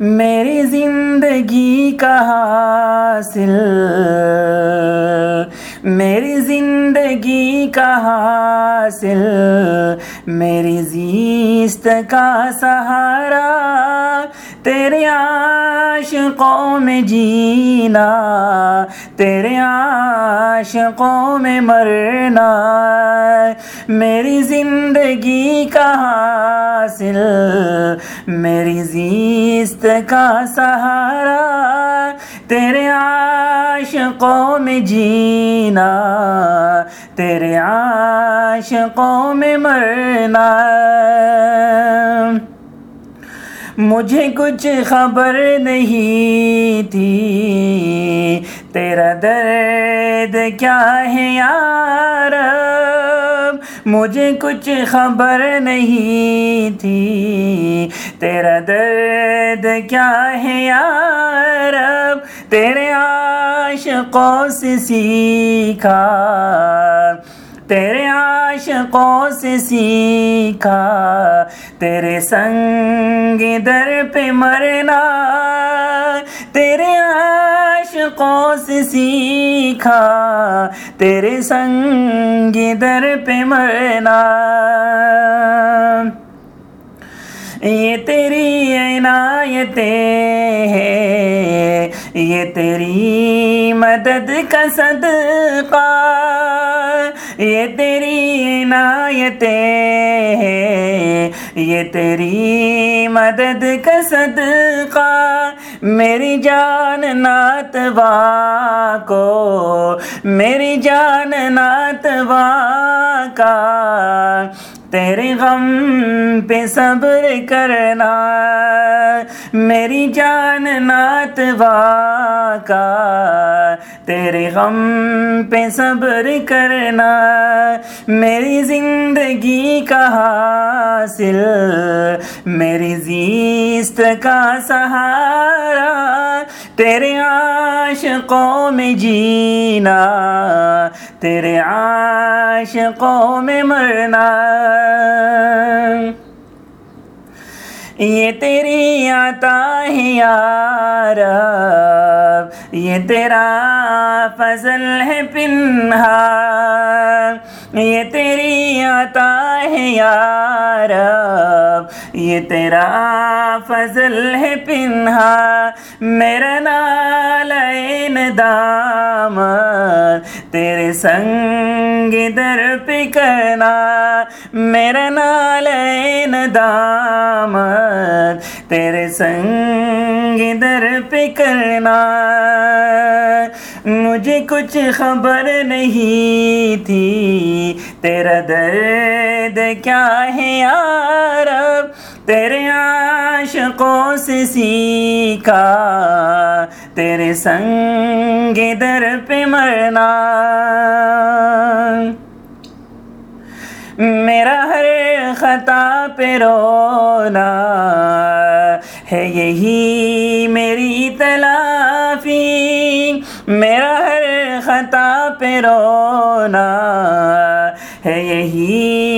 میری زندگی کا حاصل میری زندگی کا حاصل میری زیست کا سہارا تیرے عاشقوں میں جینا، تیرے عاشقوں میں مرنا، میری زندگی کا حاصل، میری زیست کا سہارا، تیرے عاشقوں میں جینا، تیرے عاشقوں میں مرنا۔ مجھے کچھ خبر نہیں تھی۔ تیرا درد کیا ہے یار مجھے کچھ خبر نہیں تھی۔ تیرا درد کیا ہے یار تیرے عاشقوں سے سیکھا۔ تیرے عاشقوں سے سیکھا، تیرے سنگ در پہ مرنا، تیرے عاشقوں سے سیکھا، تیرے سنگ در پہ مرنا۔ یہ تیری عنایتیں ہے یہ تیری مدد کا صدقہ، یہ تیری عنایتیں یہ تیری مدد کا صدقہ میری جان ناتوا کو میری جان ناتوا کا۔ تیرے غم پہ صبر کرنا، میری جان ناتوا کا۔ تیرے غم پہ صبر کرنا، میری زندگی کا حاصل، میری زیست کا سہارا۔ تیرے عاشقوں میں جینا، تیرے عاشقوں میں مرنا۔ یہ تیری عطا ہے یار یہ تیرا فضل ہے پنہا۔ یہ تیری عطا ہے یار یہ تیرا فضل ہے پنہا، میرا نالین دام تیرے سنگ در پہ کرنا میرا نالین دام تیرے سنگ در پہ کرنا۔ مجھے کچھ خبر نہیں تھی۔ تیرا درد کیا ہے یار تیرے عاشقوں سے سیکھا۔ تیرے سنگ در پہ مرنا۔ میرا ہر خطا پہ رونا۔ ہے یہی میرا ہر خطا پہ رونا ہے یہی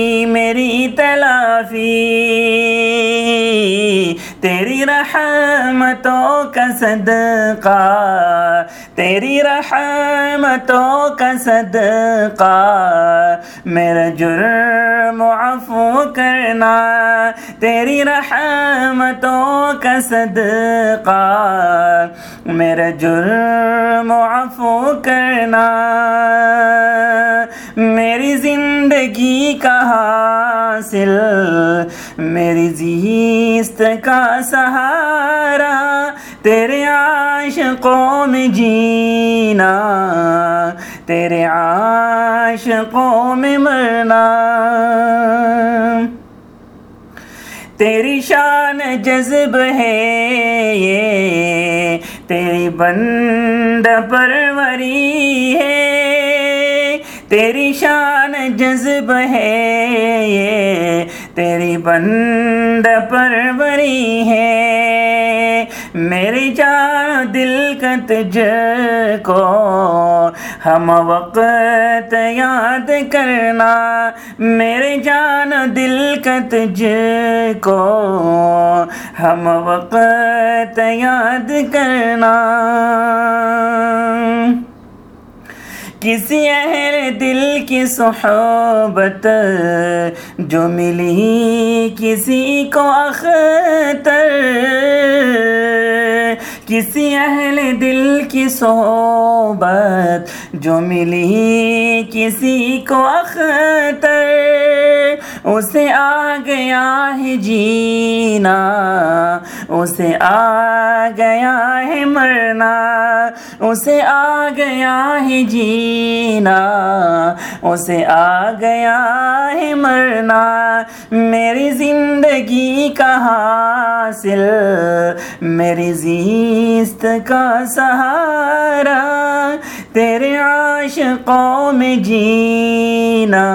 رحمتوں کا صدقہ، تیری رحمتوں کا صدقہ، میرا جرم عفو کرنا، تیری رحمتوں کا صدقہ، میرا جرم عفو کرنا۔ میری زندگی کا حاصل، میری زیست کا سہارا، تیرے عاشقوں میں جینا، تیرے عاشقوں میں مرنا۔ تیری شان جذب ہے یہ، تیری بند پروری ہے تیری شان جذب ہے یہ تیری بند پروری ہے۔ میری جان دل کا تجھ کو ہم وقت یاد کرنا۔ میرے جان دل کا تجھ کو ہم وقت یاد کرنا۔ کسی اہل دل کی صحبت جو ملی کسی کو اختر، کسی اہل دل کی صحبت جو ملی کسی کو اختر۔ اسے آ گیا ہے جینا، اسے آ گیا ہے مرنا، اسے آ گیا ہے جینا، اسے آ گیا ہے مرنا۔ میری زندگی کا حاصل، میری زیست کا سہارا، تیرے عاشقوں میں جینا۔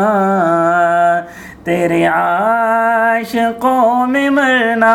تیرے عاشقوں میں مرنا